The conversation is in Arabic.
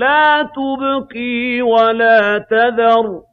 لَا تُبْقِي وَلَا تَذَرُ.